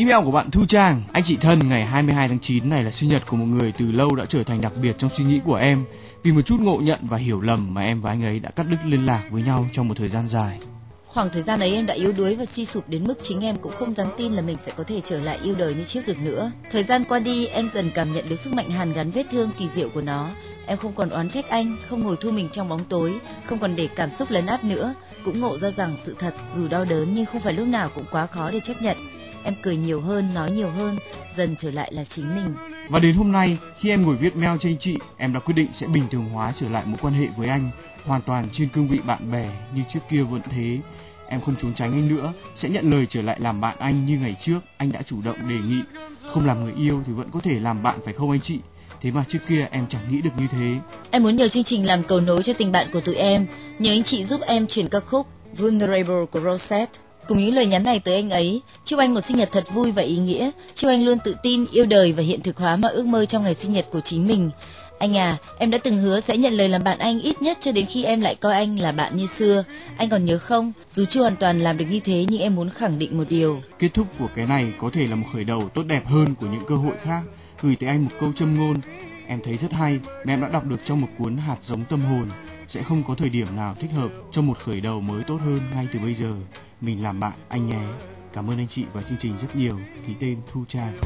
Email của bạn Thu Trang, anh chị thân ngày 22 tháng 9 này là sinh nhật của một người từ lâu đã trở thành đặc biệt trong suy nghĩ của em. Vì một chút ngộ nhận và hiểu lầm mà em và anh ấy đã cắt đứt liên lạc với nhau trong một thời gian dài. Khoảng thời gian ấy em đã yếu đuối và suy sụp đến mức chính em cũng không dám tin là mình sẽ có thể trở lại yêu đời như trước được nữa. Thời gian qua đi, em dần cảm nhận được sức mạnh hàn gắn vết thương kỳ diệu của nó. Em không còn oán trách anh, không ngồi thu mình trong bóng tối, không còn để cảm xúc lấn át nữa. Cũng ngộ ra rằng sự thật dù đau đớn nhưng không phải lúc nào cũng quá khó để chấp nhận. Em cười nhiều hơn, nói nhiều hơn, dần trở lại là chính mình. Và đến hôm nay, khi em ngồi viết mail cho anh chị, em đã quyết định sẽ bình thường hóa trở lại mối quan hệ với anh, hoàn toàn trên cương vị bạn bè như trước kia vẫn thế. Em không trốn tránh anh nữa, sẽ nhận lời trở lại làm bạn anh như ngày trước anh đã chủ động đề nghị. Không làm người yêu thì vẫn có thể làm bạn phải không anh chị? Thế mà trước kia em chẳng nghĩ được như thế. Em muốn nhờ chương trình làm cầu nối cho tình bạn của tụi em. Nhờ anh chị giúp em chuyển ca khúc Vulnerable của Rosette cùng những lời nhắn này tới anh ấy. Chúc anh một sinh nhật thật vui và ý nghĩa. Chúc anh luôn tự tin, yêu đời và hiện thực hóa mọi ước mơ trong ngày sinh nhật của chính mình. Anh à, em đã từng hứa sẽ nhận lời làm bạn anh ít nhất cho đến khi em lại coi anh là bạn như xưa. Anh còn nhớ không? Dù chưa hoàn toàn làm được như thế nhưng em muốn khẳng định một điều. Kết thúc của cái này có thể là một khởi đầu tốt đẹp hơn của những cơ hội khác. Gửi tới anh một câu châm ngôn. Em thấy rất hay mà em đã đọc được trong một cuốn hạt giống tâm hồn. Sẽ không có thời điểm nào thích hợp cho một khởi đầu mới tốt hơn ngay từ bây giờ. Mình làm bạn anh nhé. Cảm ơn anh chị và chương trình rất nhiều. Ký tên Thu Trang.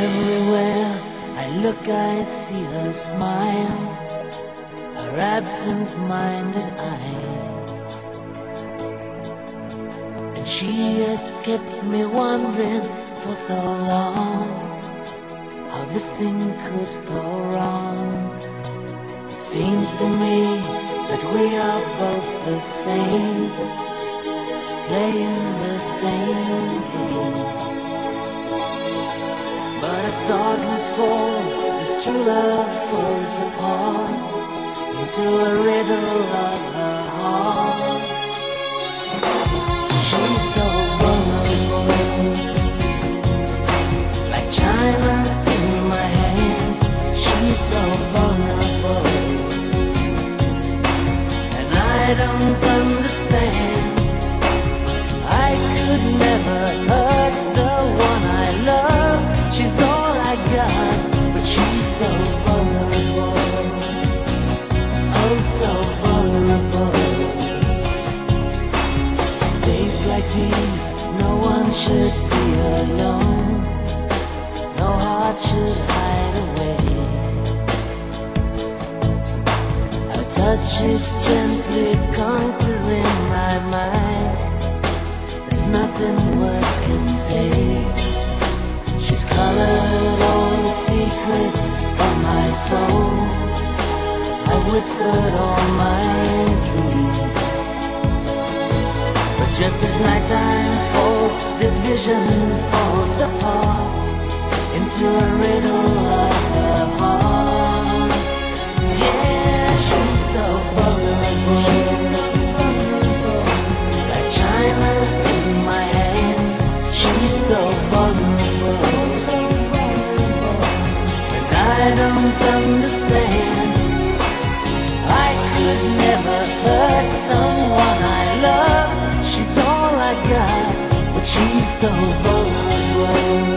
Everywhere I look, I see her smile, absent-minded eyes, and she has kept me wondering for so long how this thing could go wrong. It seems to me that we are both the same, playing the same game. But as darkness falls, this true love falls apart into a riddle of her heart. She's so vulnerable, like china in my hands. She's so vulnerable, and I don't understand. I could never These, no one should be alone. No heart should hide away. Her touch is gently conquering my mind. There's nothing words can say. She's colored all the secrets of my soul. I've whispered all my dreams. Just as nighttime falls, this vision falls apart into a riddle of the heart. Yeah, she's so vulnerable. She's so vulnerable. Like china in my hands. She's so vulnerable. So vulnerable. And I don't understand. I could never hurt someone I so vulnerable.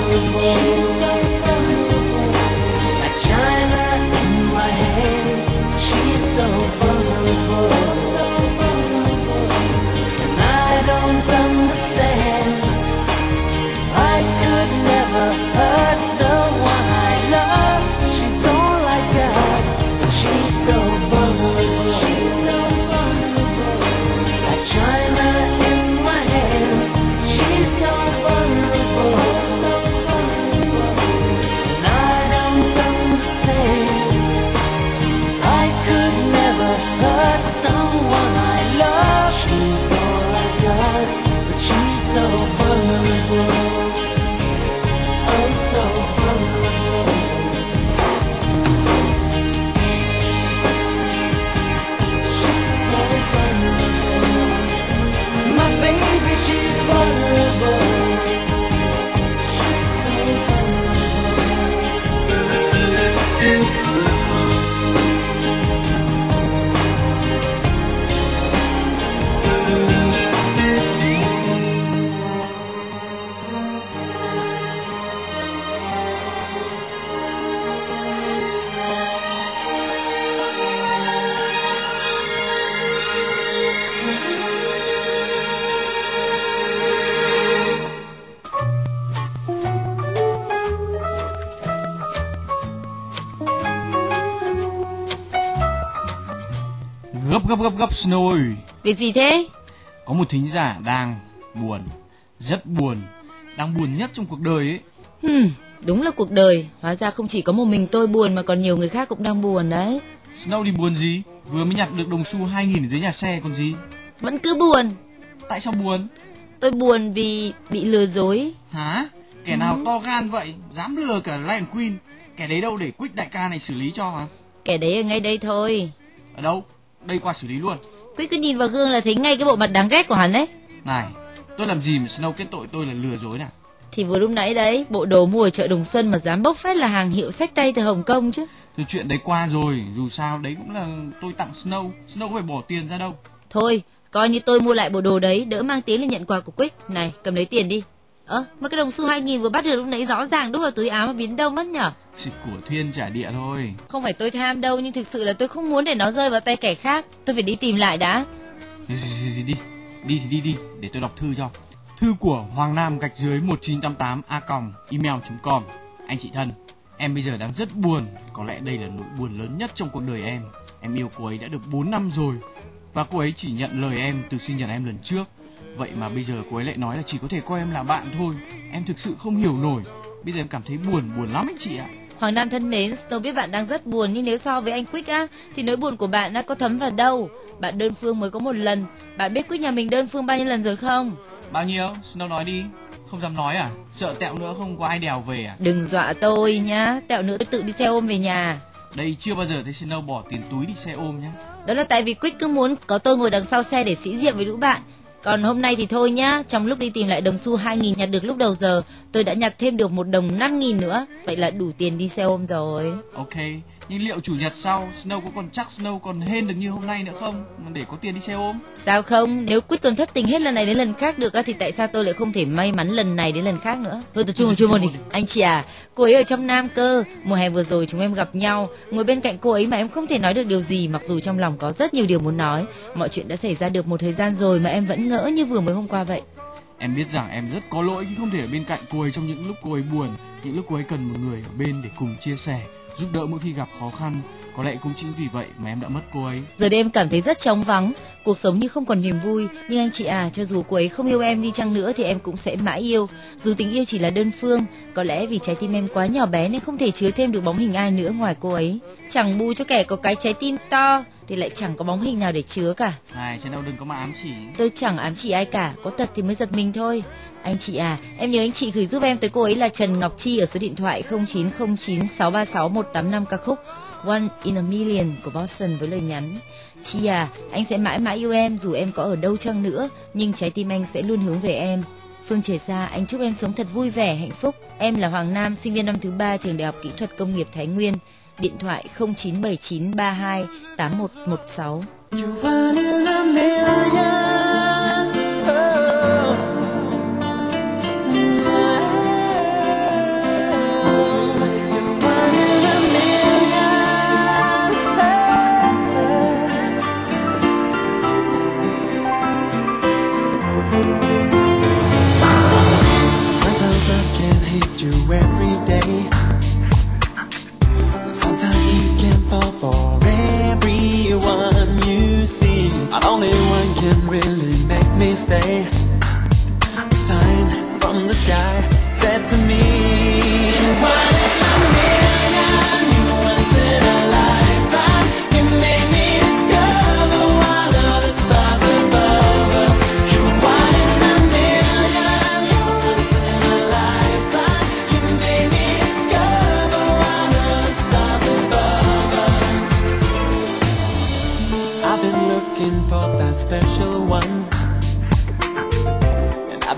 She's so gấp gấp gấp Snow ơi. Việc gì thế? Có một thính giả đang buồn, rất buồn, đang buồn nhất trong cuộc đời ấy. Hmm, đúng là cuộc đời. Hóa ra không chỉ có một mình tôi buồn mà còn nhiều người khác cũng đang buồn đấy. Snow thì buồn gì? Vừa mới nhặt được đồng xu 2000 ở dưới nhà xe còn gì? Vẫn cứ buồn. Tại sao buồn? Tôi buồn vì bị lừa dối. Hả? Kẻ nào to gan vậy? Dám lừa cả Lion Queen? Kẻ đấy đâu để Quick đại ca này xử lý cho hả? Kẻ đấy ở ngay đây thôi. Ở đâu? Đây qua xử lý luôn. Quyết cứ nhìn vào gương là thấy ngay cái bộ mặt đáng ghét của hắn đấy. Này, tôi làm gì mà Snow kết tội tôi là lừa dối nào? Thì vừa lúc nãy đấy, bộ đồ mua ở chợ Đồng Xuân mà dám bốc phét là hàng hiệu sách tay từ Hồng Kông chứ. Thôi chuyện đấy qua rồi, dù sao đấy cũng là tôi tặng Snow, Snow có phải bỏ tiền ra đâu. Thôi, coi như tôi mua lại bộ đồ đấy, đỡ mang tiếng lên nhận quà của Quick. Này, cầm lấy tiền đi. Ơ, mà cái đồng xu 2000 vừa bắt được lúc nãy rõ ràng đút vào túi áo mà biến đâu mất nhở? Xịt của Thuyên trả địa thôi. Không phải tôi tham đâu, nhưng thực sự là tôi không muốn để nó rơi vào tay kẻ khác. Tôi phải đi tìm lại đã. Đi đi đi, đi, đi đi, để tôi đọc thư cho. Thư của Hoàng Nam gạch dưới 1988 a email.com Anh chị thân, em bây giờ đang rất buồn, có lẽ đây là nỗi buồn lớn nhất trong cuộc đời em. Em yêu cô ấy đã được 4 năm rồi và cô ấy chỉ nhận lời em từ sinh nhật em lần trước. Vậy mà bây giờ cô ấy lại nói là chỉ có thể coi em là bạn thôi. Em thực sự không hiểu nổi. Bây giờ em cảm thấy buồn, buồn lắm anh chị ạ. Hoàng Nam thân mến, tôi biết bạn đang rất buồn nhưng nếu so với anh Quick á thì nỗi buồn của bạn đã có thấm vào đâu. Bạn đơn phương mới có một lần. Bạn biết Quick nhà mình đơn phương bao nhiêu lần rồi không? Bao nhiêu? Snow nói đi. Không dám nói à? Sợ tẹo nữa không có ai đèo về à? Đừng dọa tôi nhá, tẹo nữa tôi tự đi xe ôm về nhà. Đây chưa bao giờ thấy Snow bỏ tiền túi đi xe ôm nhá. Đó là tại vì Quick cứ muốn có tôi ngồi đằng sau xe để sĩ diện với lũ bạn. Còn hôm nay thì thôi nhá, trong lúc đi tìm lại đồng xu 2.000 nhặt được lúc đầu giờ, tôi đã nhặt thêm được một đồng 5.000 nữa, vậy là đủ tiền đi xe ôm rồi. Ok, nhưng liệu chủ nhật sau Snow có còn chắc Snow còn hên được như hôm nay nữa không? Để có tiền đi xe ôm. Sao không? Nếu quyết còn thất tình hết lần này đến lần khác được á thì tại sao tôi lại không thể may mắn lần này đến lần khác nữa? Thôi tập trung vào chuyên môn đi. Anh chị à, cô ấy ở trong Nam cơ. Mùa hè vừa rồi chúng em gặp nhau, ngồi bên cạnh cô ấy mà em không thể nói được điều gì mặc dù trong lòng có rất nhiều điều muốn nói. Mọi chuyện đã xảy ra được một thời gian rồi mà em vẫn ngỡ như vừa mới hôm qua vậy. Em biết rằng em rất có lỗi khi không thể ở bên cạnh cô ấy trong những lúc cô ấy buồn, những lúc cô ấy cần một người ở bên để cùng chia sẻ giúp đỡ mỗi khi gặp khó khăn. Có lẽ cũng chính vì vậy mà em đã mất cô ấy. Giờ đây em cảm thấy rất trống vắng, cuộc sống như không còn niềm vui. Nhưng anh chị à, cho dù cô ấy không yêu em đi chăng nữa thì em cũng sẽ mãi yêu. Dù tình yêu chỉ là đơn phương, có lẽ vì trái tim em quá nhỏ bé nên không thể chứa thêm được bóng hình ai nữa ngoài cô ấy. Chẳng bù cho kẻ có cái trái tim to thì lại chẳng có bóng hình nào để chứa cả. Này, trên đâu đừng có mà ám chỉ. Tôi chẳng ám chỉ ai cả, có tật thì mới giật mình thôi. Anh chị à, em nhớ anh chị gửi giúp em tới cô ấy là Trần Ngọc Chi ở số điện thoại 0909636185 ca khúc One in a Million của Boston với lời nhắn Chi à, anh sẽ mãi mãi yêu em dù em có ở đâu chăng nữa, nhưng trái tim anh sẽ luôn hướng về em. Phương Trời Sa, anh chúc em sống thật vui vẻ, hạnh phúc. Em là Hoàng Nam, sinh viên năm thứ ba trường Đại học Kỹ thuật Công nghiệp Thái Nguyên. Điện thoại 0979328116. Only one can really make me stay. A sign from the sky said to me,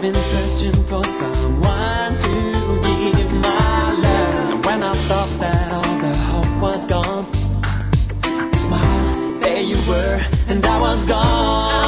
Been searching for someone to give my love. And when I thought that all the hope was gone, smile, there you were, and I was gone.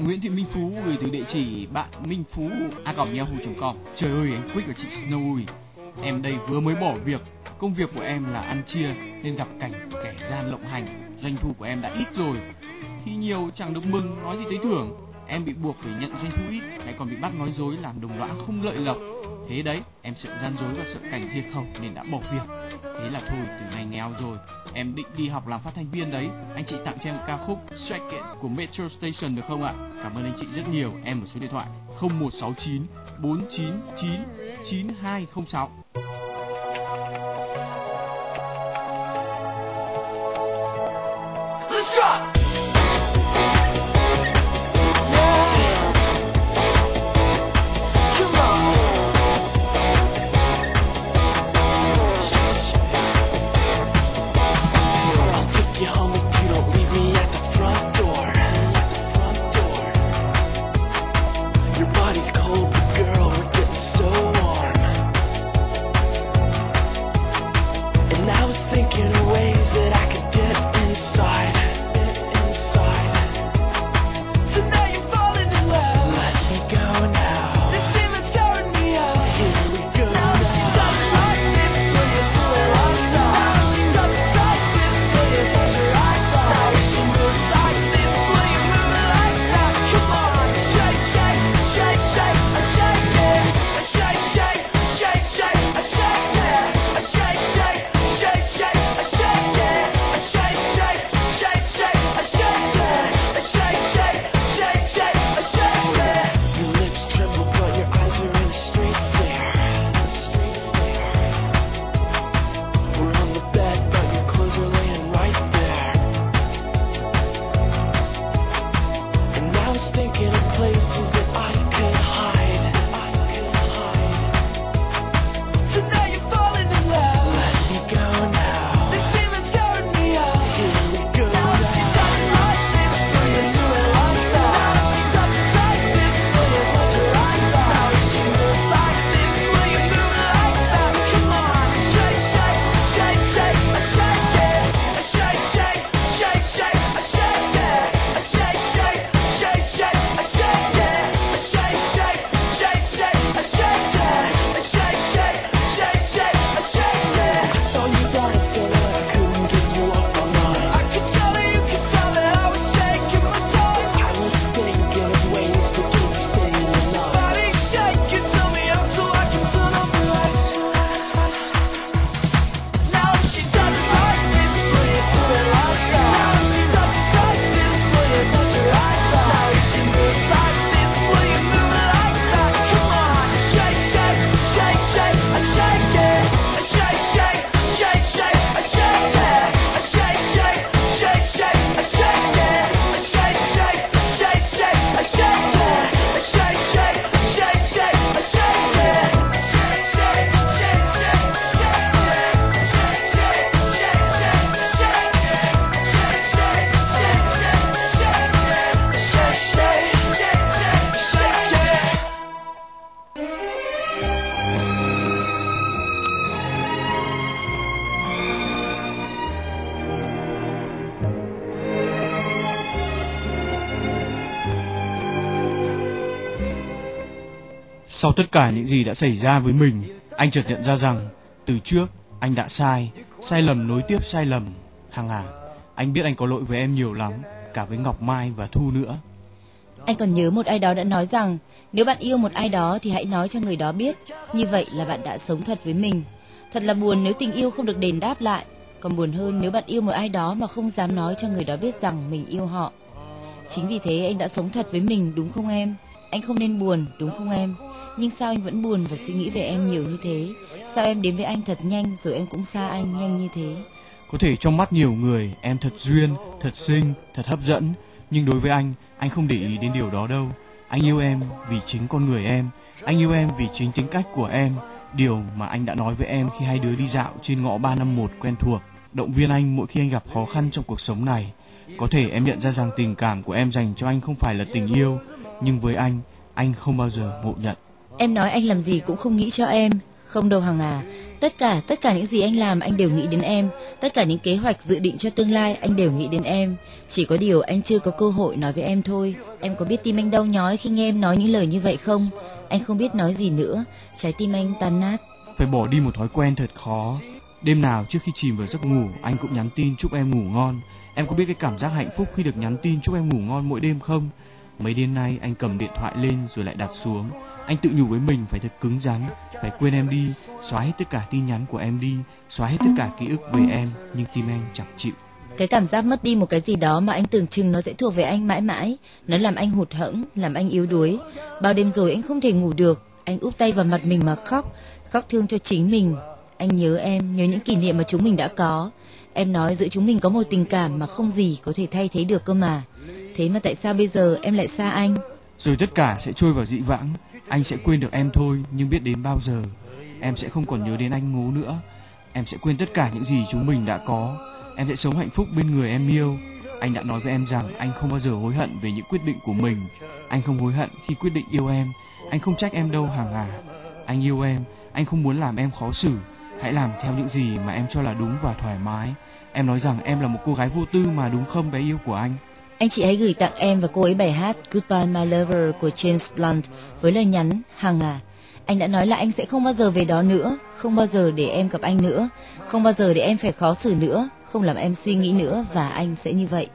Bạn Nguyễn Thị Minh Phú gửi từ địa chỉ bạn minh phú a yahoo.com. Trời ơi anh Quick và chị Snow ơi, em đây vừa mới bỏ việc. Công việc của em là ăn chia nên gặp cảnh kẻ gian lộng hành. Doanh thu của em đã ít rồi. Khi nhiều chẳng được mừng nói gì tới thưởng. Em bị buộc phải nhận doanh thu ít, lại còn bị bắt nói dối làm đồng lõa không lợi lộc. Thế đấy, em sợ gian dối và sợ cảnh diệt khẩu nên đã bỏ việc. Thế là thôi, từ nay nghèo rồi. Em định đi học làm phát thanh viên đấy. Anh chị tặng cho em ca khúc shake It của Metro Station được không ạ? Cảm ơn anh chị rất nhiều. Em ở số điện thoại 0169 499 9206. Let's rock! Sau tất cả những gì đã xảy ra với mình, anh chợt nhận ra rằng từ trước anh đã sai, sai lầm nối tiếp sai lầm. Hằng à, anh biết anh có lỗi với em nhiều lắm, cả với Ngọc Mai và Thu nữa. Anh còn nhớ một ai đó đã nói rằng nếu bạn yêu một ai đó thì hãy nói cho người đó biết, như vậy là bạn đã sống thật với mình. Thật là buồn nếu tình yêu không được đền đáp lại, còn buồn hơn nếu bạn yêu một ai đó mà không dám nói cho người đó biết rằng mình yêu họ. Chính vì thế anh đã sống thật với mình đúng không em? Anh không nên buồn đúng không em? Nhưng sao anh vẫn buồn và suy nghĩ về em nhiều như thế? Sao em đến với anh thật nhanh rồi em cũng xa anh nhanh như thế? Có thể trong mắt nhiều người em thật duyên, thật xinh, thật hấp dẫn, nhưng đối với anh, anh không để ý đến điều đó đâu. Anh yêu em vì chính con người em, anh yêu em vì chính tính cách của em, điều mà anh đã nói với em khi hai đứa đi dạo trên ngõ 351 quen thuộc, động viên anh mỗi khi anh gặp khó khăn trong cuộc sống này. Có thể em nhận ra rằng tình cảm của em dành cho anh không phải là tình yêu, nhưng với anh, anh không bao giờ ngộ nhận. Em nói anh làm gì cũng không nghĩ cho em, không đâu Hằng à. Tất cả, tất cả những gì anh làm anh đều nghĩ đến em. Tất cả những kế hoạch dự định cho tương lai anh đều nghĩ đến em. Chỉ có điều anh chưa có cơ hội nói với em thôi. Em có biết tim anh đau nhói khi nghe em nói những lời như vậy không? Anh không biết nói gì nữa. Trái tim anh tan nát. Phải bỏ đi một thói quen thật khó. Đêm nào trước khi chìm vào giấc ngủ, anh cũng nhắn tin chúc em ngủ ngon. Em có biết cái cảm giác hạnh phúc khi được nhắn tin chúc em ngủ ngon mỗi đêm không? Mấy đêm nay anh cầm điện thoại lên rồi lại đặt xuống. Anh tự nhủ với mình phải thật cứng rắn, phải quên em đi, xóa hết tất cả tin nhắn của em đi, xóa hết tất cả ký ức về em, nhưng tim anh chẳng chịu. Cái cảm giác mất đi một cái gì đó mà anh tưởng chừng nó sẽ thuộc về anh mãi mãi, nó làm anh hụt hẫng, làm anh yếu đuối. Bao đêm rồi anh không thể ngủ được, anh úp tay vào mặt mình mà khóc khóc thương cho chính mình. Anh nhớ em, nhớ những kỷ niệm mà chúng mình đã có. Em nói giữa chúng mình có một tình cảm mà không gì có thể thay thế được cơ mà thế mà tại sao bây giờ em lại xa anh? Rồi tất cả sẽ trôi vào dị vãng. Anh sẽ quên được em thôi, nhưng biết đến bao giờ. Em sẽ không còn nhớ đến anh ngố nữa. Em sẽ quên tất cả những gì chúng mình đã có. Em sẽ sống hạnh phúc bên người em yêu. Anh đã nói với em rằng anh không bao giờ hối hận về những quyết định của mình. Anh không hối hận khi quyết định yêu em. Anh không trách em đâu hàng à. Anh yêu em. Anh không muốn làm em khó xử. Hãy làm theo những gì mà em cho là đúng và thoải mái. Em nói rằng em là một cô gái vô tư mà đúng không, bé yêu của anh? Anh chị hãy gửi tặng em và cô ấy bài hát Goodbye My Lover của James Blunt với lời nhắn Hằng à, anh đã nói là anh sẽ không bao giờ về đó nữa, không bao giờ để em gặp anh nữa, không bao giờ để em phải khó xử nữa, không làm em suy nghĩ nữa và anh sẽ như vậy.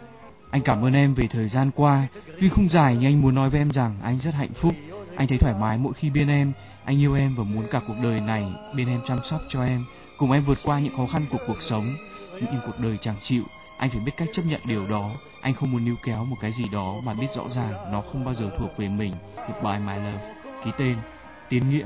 Anh cảm ơn em vì thời gian qua, tuy không dài nhưng anh muốn nói với em rằng anh rất hạnh phúc. Anh thấy thoải mái mỗi khi bên em, anh yêu em và muốn cả cuộc đời này bên em chăm sóc cho em, cùng em vượt qua những khó khăn của cuộc sống. Nhưng cuộc đời chẳng chịu, anh phải biết cách chấp nhận điều đó anh không muốn níu kéo một cái gì đó mà biết rõ ràng nó không bao giờ thuộc về mình. Goodbye, my love. Ký tên, tiến nghĩa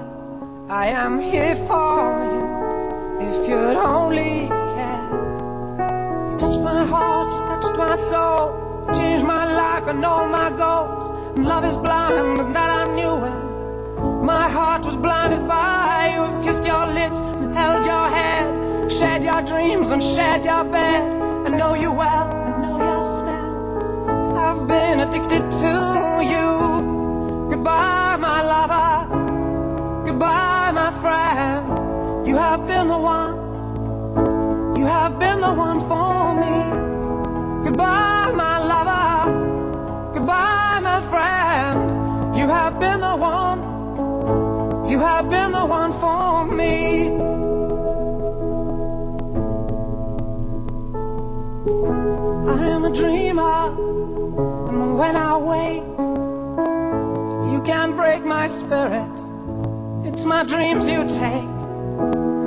I am here for you if you'd only care. You touched my heart, you touched my soul, changed my life and all my goals. And love is blind, and that I knew it. My heart was blinded by you. I've kissed your lips and held your hand, shared your dreams and shared your bed. I know you well, I know your smell. I've been addicted to you. Goodbye, my lover. Goodbye been the one, you have been the one for me. Goodbye, my lover, goodbye, my friend. You have been the one, you have been the one for me. I am a dreamer, and when I wake, you can't break my spirit. It's my dreams you take.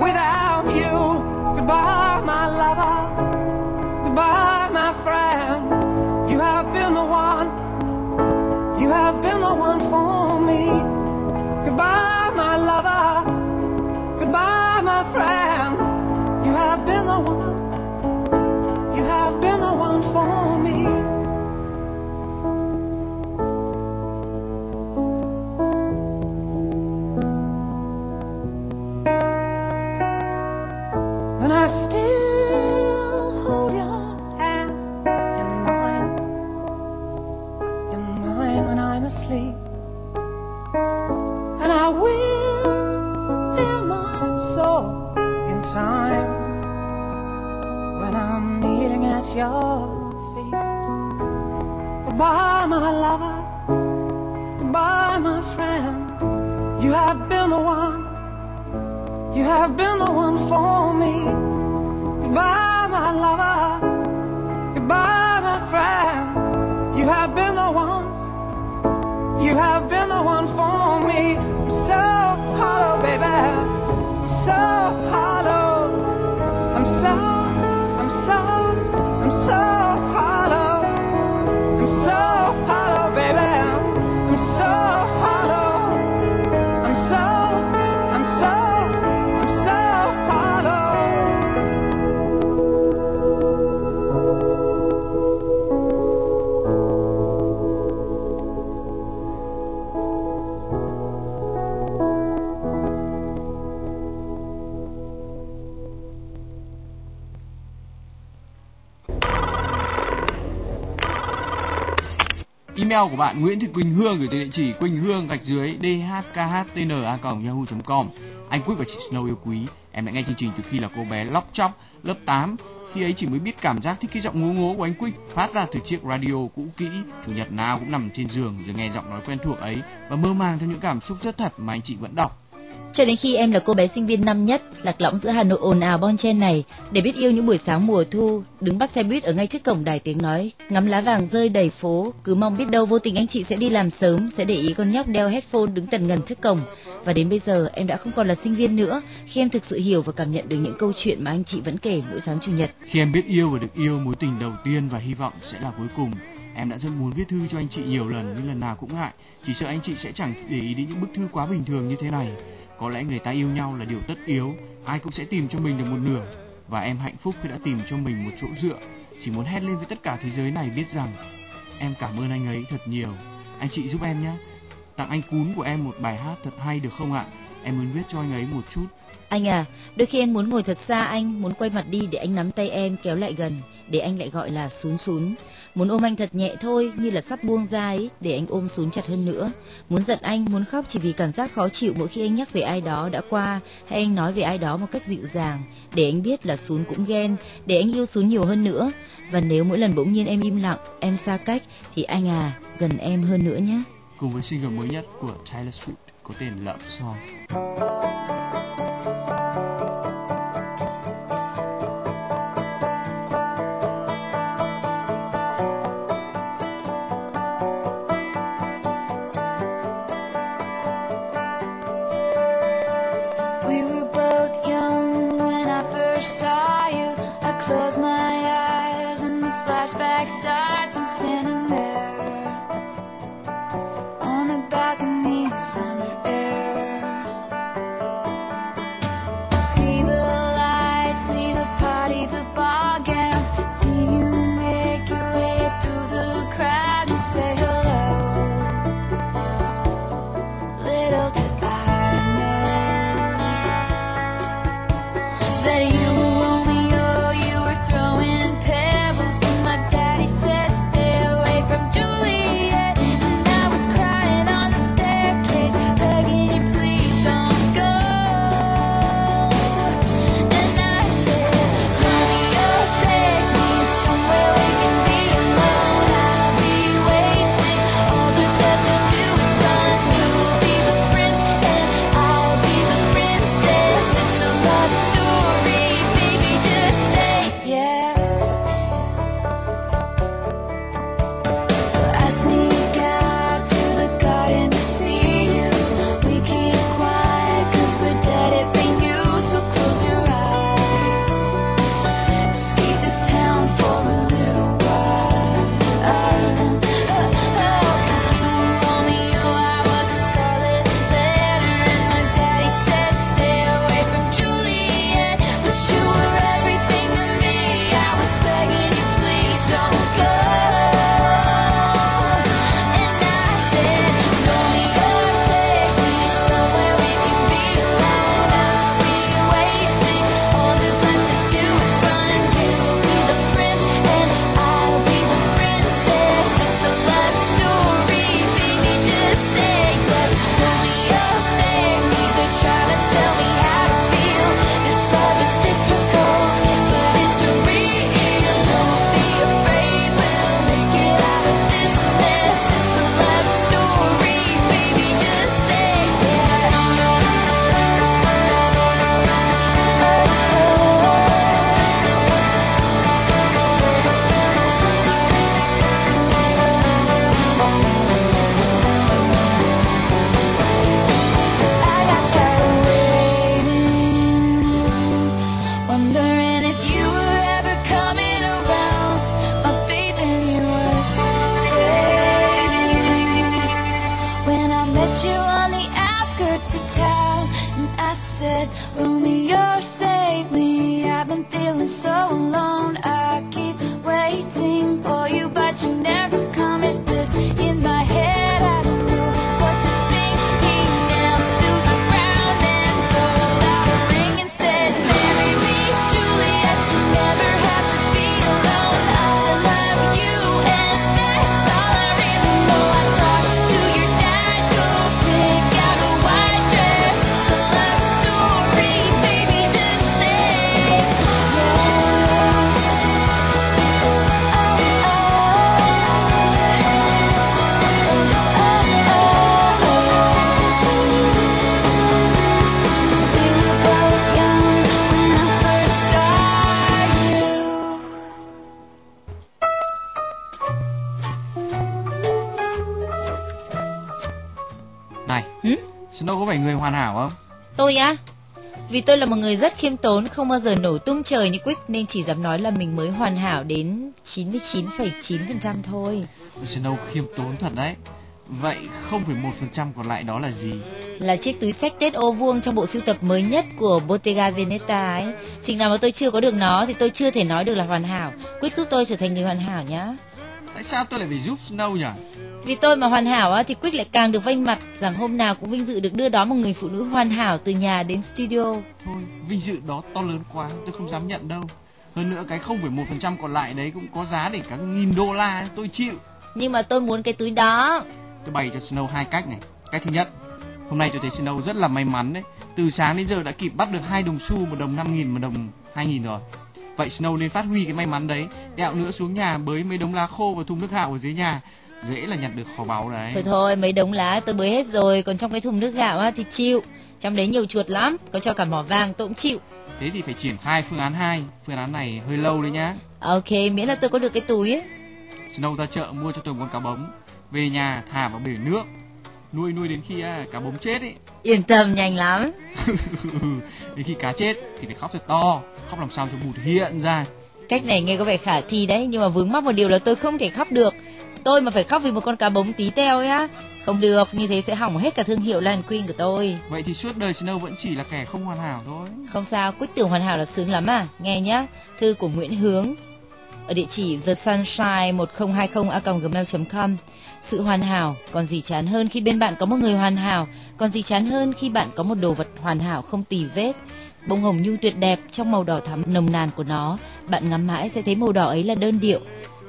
without you. Goodbye, my lover. Goodbye, my friend. You have been the one. You have been the one for me. Goodbye, my lover. Goodbye, my friend. You have been the one. You have been the one for me. Have been the one for me. Goodbye, my lover. Goodbye, my friend. You have been the one. You have been the one for me. I'm so hollow, baby. I'm so hollow. Email của bạn Nguyễn Thị Quỳnh Hương gửi tới địa chỉ quỳnh hương gạch dưới dhkhtna@yahoo.com. Anh Quyết và chị Snow yêu quý, em đã nghe chương trình từ khi là cô bé lóc chóc lớp 8. Khi ấy chỉ mới biết cảm giác thích cái giọng ngố ngố của anh Quyết phát ra từ chiếc radio cũ kỹ. Chủ nhật nào cũng nằm trên giường rồi nghe giọng nói quen thuộc ấy và mơ màng theo những cảm xúc rất thật mà anh chị vẫn đọc. Cho đến khi em là cô bé sinh viên năm nhất, lạc lõng giữa Hà Nội ồn ào bon chen này, để biết yêu những buổi sáng mùa thu, đứng bắt xe buýt ở ngay trước cổng đài tiếng nói, ngắm lá vàng rơi đầy phố, cứ mong biết đâu vô tình anh chị sẽ đi làm sớm, sẽ để ý con nhóc đeo headphone đứng tần ngần trước cổng. Và đến bây giờ em đã không còn là sinh viên nữa, khi em thực sự hiểu và cảm nhận được những câu chuyện mà anh chị vẫn kể mỗi sáng chủ nhật. Khi em biết yêu và được yêu mối tình đầu tiên và hy vọng sẽ là cuối cùng, em đã rất muốn viết thư cho anh chị nhiều lần nhưng lần nào cũng ngại, chỉ sợ anh chị sẽ chẳng để ý đến những bức thư quá bình thường như thế này. Có lẽ người ta yêu nhau là điều tất yếu, ai cũng sẽ tìm cho mình được một nửa và em hạnh phúc khi đã tìm cho mình một chỗ dựa. Chỉ muốn hét lên với tất cả thế giới này biết rằng em cảm ơn anh ấy thật nhiều. Anh chị giúp em nhé. Tặng anh cún của em một bài hát thật hay được không ạ? Em muốn viết cho anh ấy một chút. Anh à, đôi khi em muốn ngồi thật xa anh, muốn quay mặt đi để anh nắm tay em kéo lại gần, để anh lại gọi là sún sún. Muốn ôm anh thật nhẹ thôi, như là sắp buông ra ấy, để anh ôm sún chặt hơn nữa. Muốn giận anh, muốn khóc chỉ vì cảm giác khó chịu mỗi khi anh nhắc về ai đó đã qua, hay anh nói về ai đó một cách dịu dàng, để anh biết là sún cũng ghen, để anh yêu sún nhiều hơn nữa. Và nếu mỗi lần bỗng nhiên em im lặng, em xa cách, thì anh à, gần em hơn nữa nhé. Cùng với single mới nhất của Taylor Swift có tên Love Song. Này, Hử? Snow có phải người hoàn hảo không? Tôi á? Vì tôi là một người rất khiêm tốn, không bao giờ nổ tung trời như Quick nên chỉ dám nói là mình mới hoàn hảo đến 99,9% thôi. Snow khiêm tốn thật đấy. Vậy 0,1% còn lại đó là gì? Là chiếc túi sách Tết ô vuông trong bộ sưu tập mới nhất của Bottega Veneta ấy. Chừng nào mà tôi chưa có được nó thì tôi chưa thể nói được là hoàn hảo. Quick giúp tôi trở thành người hoàn hảo nhá. Tại sao tôi lại phải giúp Snow nhỉ? Vì tôi mà hoàn hảo á, thì Quick lại càng được vinh mặt rằng hôm nào cũng vinh dự được đưa đón một người phụ nữ hoàn hảo từ nhà đến studio. Thôi, vinh dự đó to lớn quá, tôi không dám nhận đâu. Hơn nữa cái 0,1% còn lại đấy cũng có giá để cả nghìn đô la, tôi chịu. Nhưng mà tôi muốn cái túi đó. Tôi bày cho Snow hai cách này. Cách thứ nhất, hôm nay tôi thấy Snow rất là may mắn đấy. Từ sáng đến giờ đã kịp bắt được hai đồng xu, một đồng 5 nghìn, một đồng 2 nghìn rồi. Vậy Snow nên phát huy cái may mắn đấy. Đẹo nữa xuống nhà bới mấy đống lá khô và thùng nước gạo ở dưới nhà. Dễ là nhặt được kho báu đấy. Thôi thôi, mấy đống lá tôi bới hết rồi, còn trong cái thùng nước gạo á thì chịu. Trong đấy nhiều chuột lắm, có cho cả mỏ vàng tôi cũng chịu. Thế thì phải triển khai phương án 2. Phương án này hơi lâu đấy nhá. Ok, miễn là tôi có được cái túi ấy. Snow ra chợ mua cho tôi một con cá bống. Về nhà thả vào bể nước. Nuôi nuôi đến khi à, cá bống chết ấy. Yên tâm nhanh lắm. đến khi cá chết thì phải khóc thật to. Khóc làm sao cho bụt hiện ra. Cách này nghe có vẻ khả thi đấy, nhưng mà vướng mắc một điều là tôi không thể khóc được. Tôi mà phải khóc vì một con cá bống tí teo ấy á. Không được, như thế sẽ hỏng hết cả thương hiệu Lion Queen của tôi. Vậy thì suốt đời Snow vẫn chỉ là kẻ không hoàn hảo thôi. Không sao, Quýt tưởng hoàn hảo là sướng lắm à. Nghe nhá, thư của Nguyễn Hướng ở địa chỉ thesunshine1020a.gmail.com Sự hoàn hảo, còn gì chán hơn khi bên bạn có một người hoàn hảo, còn gì chán hơn khi bạn có một đồ vật hoàn hảo không tì vết. Bông hồng nhung tuyệt đẹp trong màu đỏ thắm nồng nàn của nó, bạn ngắm mãi sẽ thấy màu đỏ ấy là đơn điệu.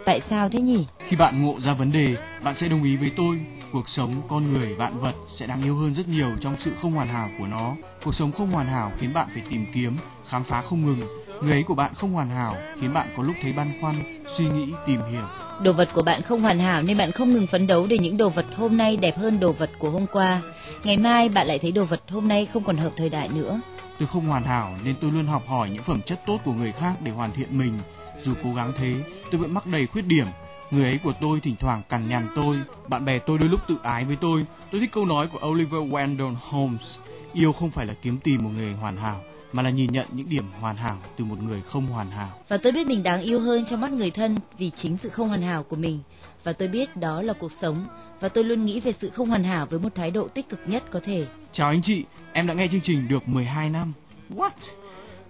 Tại sao thế nhỉ? Khi bạn ngộ ra vấn đề, bạn sẽ đồng ý với tôi. Cuộc sống, con người, vạn vật sẽ đáng yêu hơn rất nhiều trong sự không hoàn hảo của nó. Cuộc sống không hoàn hảo khiến bạn phải tìm kiếm, khám phá không ngừng. Người ấy của bạn không hoàn hảo khiến bạn có lúc thấy băn khoăn, suy nghĩ, tìm hiểu. Đồ vật của bạn không hoàn hảo nên bạn không ngừng phấn đấu để những đồ vật hôm nay đẹp hơn đồ vật của hôm qua. Ngày mai bạn lại thấy đồ vật hôm nay không còn hợp thời đại nữa. Tôi không hoàn hảo nên tôi luôn học hỏi những phẩm chất tốt của người khác để hoàn thiện mình. Dù cố gắng thế, tôi vẫn mắc đầy khuyết điểm. Người ấy của tôi thỉnh thoảng cằn nhằn tôi, bạn bè tôi đôi lúc tự ái với tôi. Tôi thích câu nói của Oliver Wendell Holmes, yêu không phải là kiếm tìm một người hoàn hảo, mà là nhìn nhận những điểm hoàn hảo từ một người không hoàn hảo. Và tôi biết mình đáng yêu hơn trong mắt người thân vì chính sự không hoàn hảo của mình. Và tôi biết đó là cuộc sống. Và tôi luôn nghĩ về sự không hoàn hảo với một thái độ tích cực nhất có thể. Chào anh chị, em đã nghe chương trình được 12 năm. What?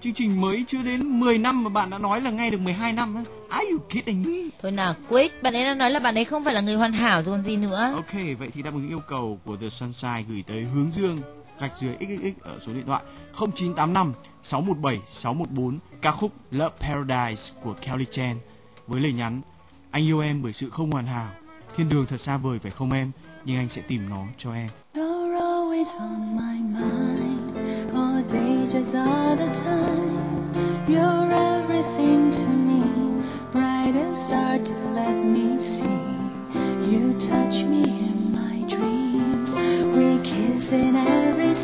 Chương trình mới chưa đến 10 năm mà bạn đã nói là nghe được 12 năm á? Are you kidding me? Thôi nào, Quick, bạn ấy đã nói là bạn ấy không phải là người hoàn hảo rồi còn gì nữa. Ok, vậy thì đáp ứng yêu cầu của The Sunshine gửi tới hướng dương gạch dưới xxx ở số điện thoại 0985 617 614 ca khúc Love Paradise của Kelly Chen với lời nhắn anh yêu em bởi sự không hoàn hảo thiên đường thật xa vời phải không em nhưng anh sẽ tìm nó cho em You're always on my mind, just all the time. You're everything to me, brightest star to let me see. You touch me in my dreams, we kiss in every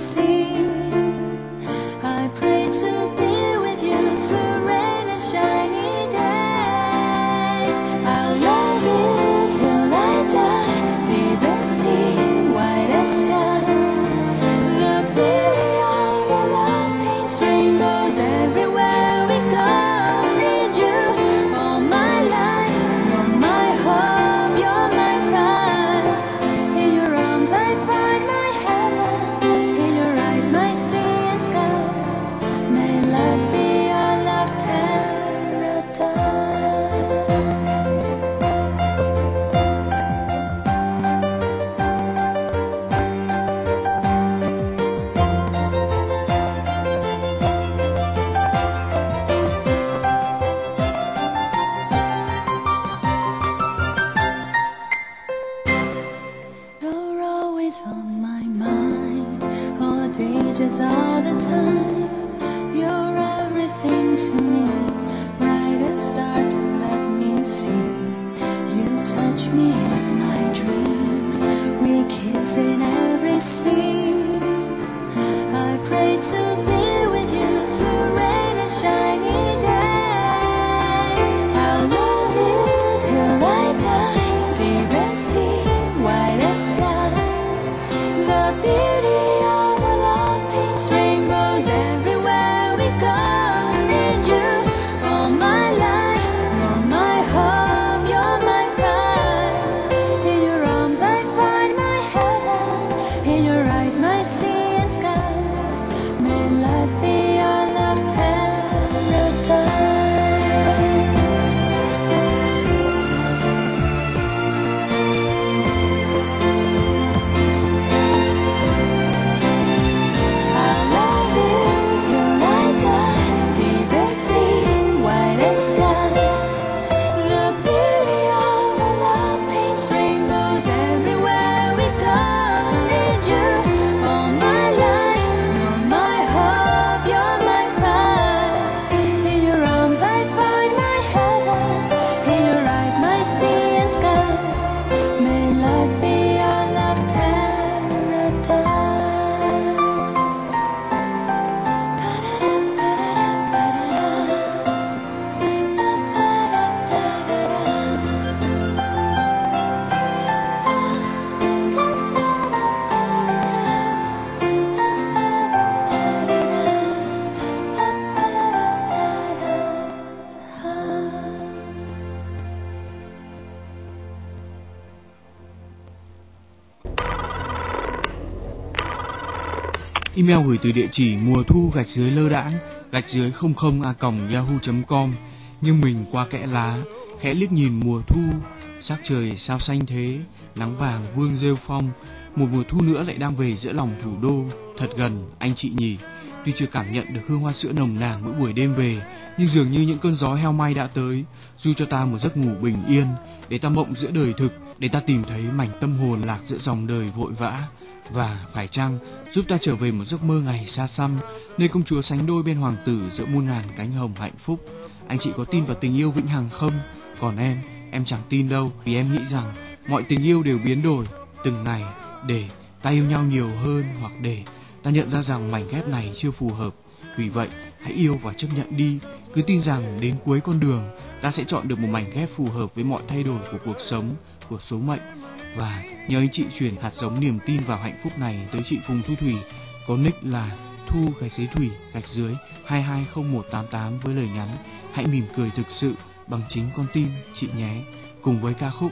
去 Email gửi từ địa chỉ mùa thu gạch dưới lơ đãng, gạch dưới 00 a yahoo.com nhưng mình qua kẽ lá, khẽ liếc nhìn mùa thu. Sắc trời sao xanh thế, nắng vàng vương rêu phong. Một mùa thu nữa lại đang về giữa lòng thủ đô. Thật gần, anh chị nhỉ. Tuy chưa cảm nhận được hương hoa sữa nồng nàn mỗi buổi đêm về, nhưng dường như những cơn gió heo may đã tới. Du cho ta một giấc ngủ bình yên, để ta mộng giữa đời thực, để ta tìm thấy mảnh tâm hồn lạc giữa dòng đời vội vã và phải chăng giúp ta trở về một giấc mơ ngày xa xăm, nơi công chúa sánh đôi bên hoàng tử giữa muôn ngàn cánh hồng hạnh phúc? Anh chị có tin vào tình yêu vĩnh hằng không? Còn em em chẳng tin đâu, vì em nghĩ rằng mọi tình yêu đều biến đổi từng ngày để ta yêu nhau nhiều hơn hoặc để ta nhận ra rằng mảnh ghép này chưa phù hợp. Vì vậy, hãy yêu và chấp nhận đi. Cứ tin rằng đến cuối con đường, ta sẽ chọn được một mảnh ghép phù hợp với mọi thay đổi của cuộc sống của số mệnh và nhờ anh chị truyền hạt giống niềm tin vào hạnh phúc này tới chị Phùng Thu Thủy, có nick là thu gạch dưới thủy gạch dưới 220188 với lời nhắn, hãy mỉm cười thực sự bằng chính con tim chị nhé cùng với ca khúc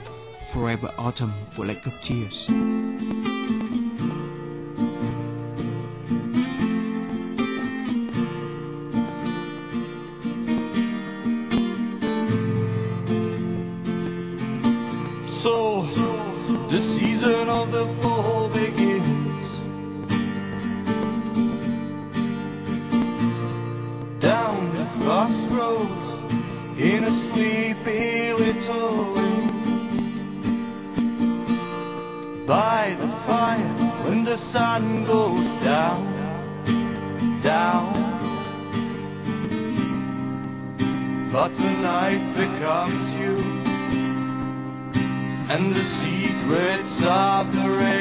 Forever Autumn của Lake of Cheers. You and the secrets of the rain.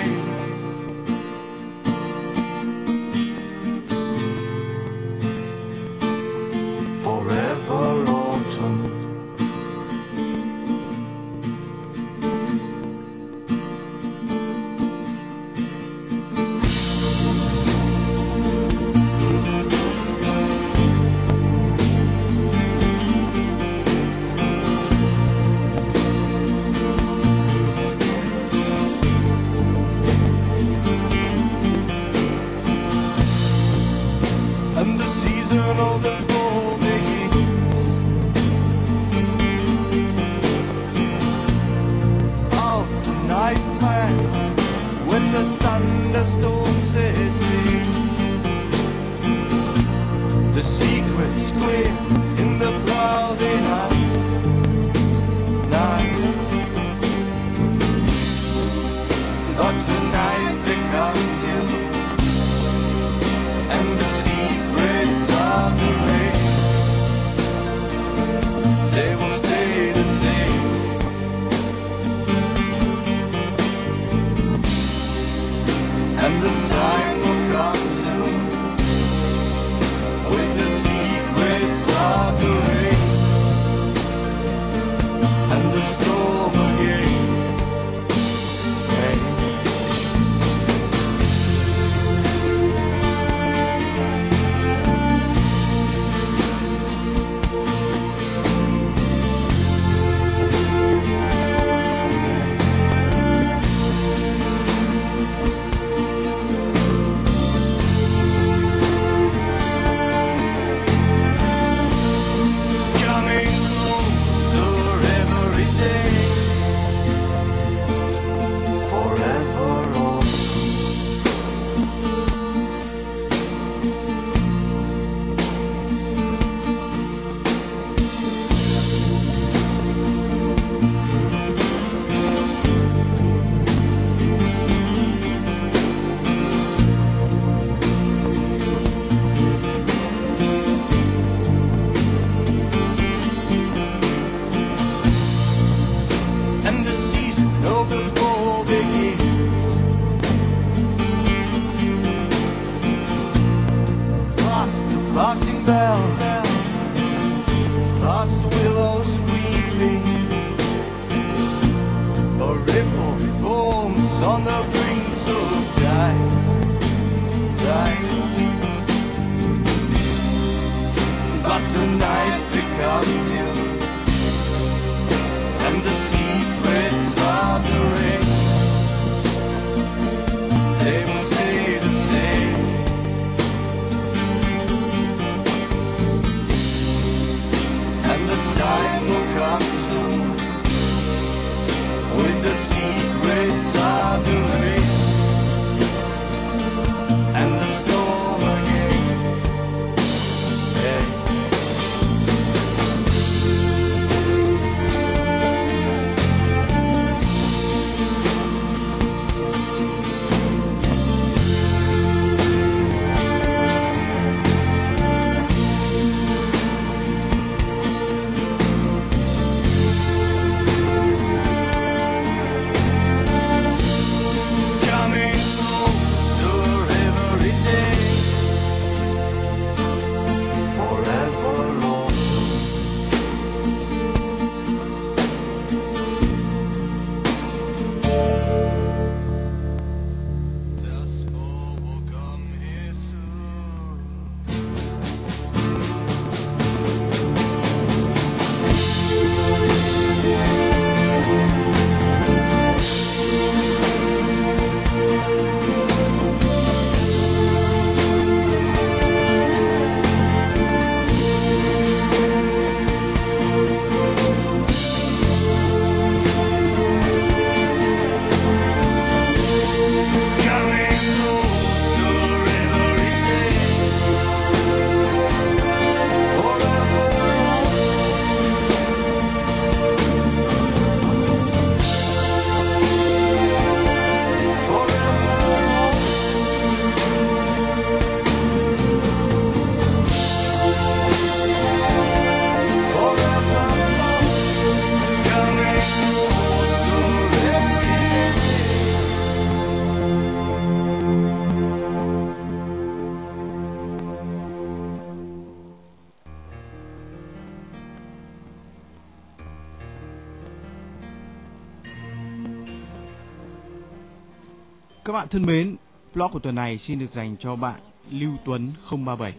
Bạn thân mến, blog của tuần này xin được dành cho bạn Lưu Tuấn 037.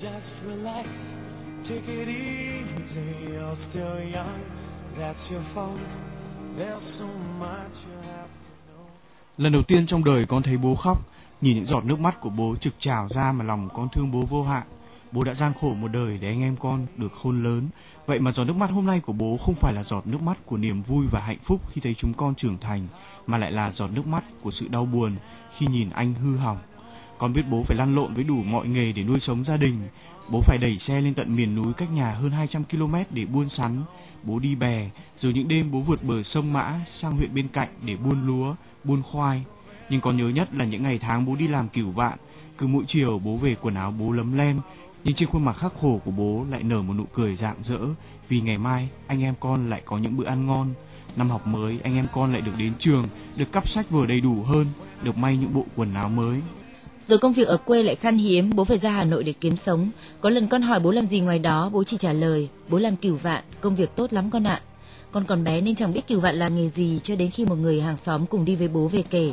Just relax, take it easy. You're still young, that's your fault. There's so much you have to know. Lần đầu tiên trong đời con thấy bố khóc, nhìn những giọt nước mắt của bố trực trào ra mà lòng con thương bố vô hạn. Bố đã gian khổ một đời để anh em con được khôn lớn. Vậy mà giọt nước mắt hôm nay của bố không phải là giọt nước mắt của niềm vui và hạnh phúc khi thấy chúng con trưởng thành, mà lại là giọt nước mắt của sự đau buồn khi nhìn anh hư hỏng. Con biết bố phải lăn lộn với đủ mọi nghề để nuôi sống gia đình. Bố phải đẩy xe lên tận miền núi cách nhà hơn 200 km để buôn sắn. Bố đi bè, rồi những đêm bố vượt bờ sông Mã sang huyện bên cạnh để buôn lúa, buôn khoai. Nhưng con nhớ nhất là những ngày tháng bố đi làm cửu vạn. Cứ mỗi chiều bố về quần áo bố lấm lem, nhưng trên khuôn mặt khắc khổ của bố lại nở một nụ cười rạng rỡ vì ngày mai anh em con lại có những bữa ăn ngon. Năm học mới anh em con lại được đến trường, được cắp sách vừa đầy đủ hơn, được may những bộ quần áo mới. Rồi công việc ở quê lại khan hiếm, bố phải ra Hà Nội để kiếm sống. Có lần con hỏi bố làm gì ngoài đó, bố chỉ trả lời, bố làm cửu vạn, công việc tốt lắm con ạ. Con còn bé nên chẳng biết cửu vạn là nghề gì cho đến khi một người hàng xóm cùng đi với bố về kể.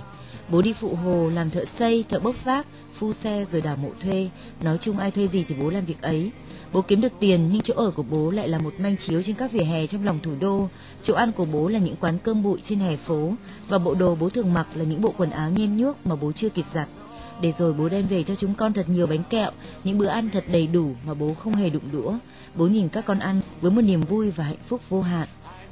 Bố đi phụ hồ, làm thợ xây, thợ bốc vác, phu xe rồi đào mộ thuê. Nói chung ai thuê gì thì bố làm việc ấy. Bố kiếm được tiền nhưng chỗ ở của bố lại là một manh chiếu trên các vỉa hè trong lòng thủ đô. Chỗ ăn của bố là những quán cơm bụi trên hè phố và bộ đồ bố thường mặc là những bộ quần áo nhem nhuốc mà bố chưa kịp giặt để rồi bố đem về cho chúng con thật nhiều bánh kẹo, những bữa ăn thật đầy đủ mà bố không hề đụng đũa. Bố nhìn các con ăn với một niềm vui và hạnh phúc vô hạn.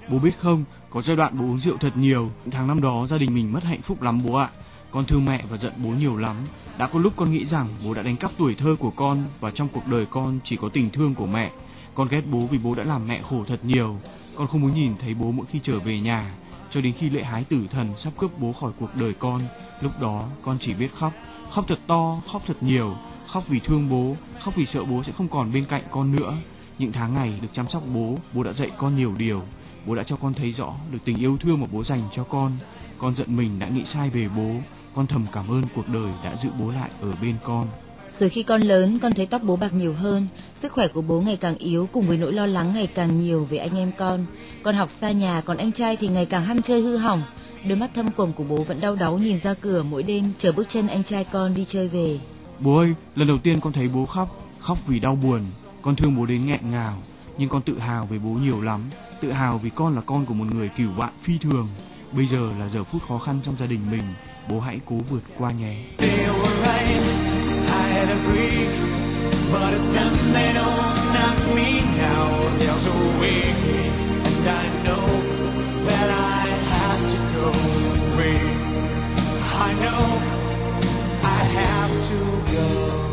Bố biết không, có giai đoạn bố uống rượu thật nhiều. Tháng năm đó gia đình mình mất hạnh phúc lắm bố ạ. Con thương mẹ và giận bố nhiều lắm. Đã có lúc con nghĩ rằng bố đã đánh cắp tuổi thơ của con và trong cuộc đời con chỉ có tình thương của mẹ. Con ghét bố vì bố đã làm mẹ khổ thật nhiều. Con không muốn nhìn thấy bố mỗi khi trở về nhà. Cho đến khi lễ hái tử thần sắp cướp bố khỏi cuộc đời con, lúc đó con chỉ biết khóc. Khóc thật to, khóc thật nhiều. Khóc vì thương bố, khóc vì sợ bố sẽ không còn bên cạnh con nữa. Những tháng ngày được chăm sóc bố, bố đã dạy con nhiều điều. Bố đã cho con thấy rõ được tình yêu thương mà bố dành cho con. Con giận mình đã nghĩ sai về bố. Con thầm cảm ơn cuộc đời đã giữ bố lại ở bên con. Rồi khi con lớn, con thấy tóc bố bạc nhiều hơn, sức khỏe của bố ngày càng yếu cùng với nỗi lo lắng ngày càng nhiều về anh em con. Con học xa nhà, còn anh trai thì ngày càng ham chơi hư hỏng. Đôi mắt thâm quầng của bố vẫn đau đáu nhìn ra cửa mỗi đêm chờ bước chân anh trai con đi chơi về. Bố ơi, lần đầu tiên con thấy bố khóc, khóc vì đau buồn. Con thương bố đến nghẹn ngào, nhưng con tự hào về bố nhiều lắm. Tự hào vì con là con của một người cửu bạn phi thường. Bây giờ là giờ phút khó khăn trong gia đình mình. Bố hãy cố vượt qua nhé. I know I have to go.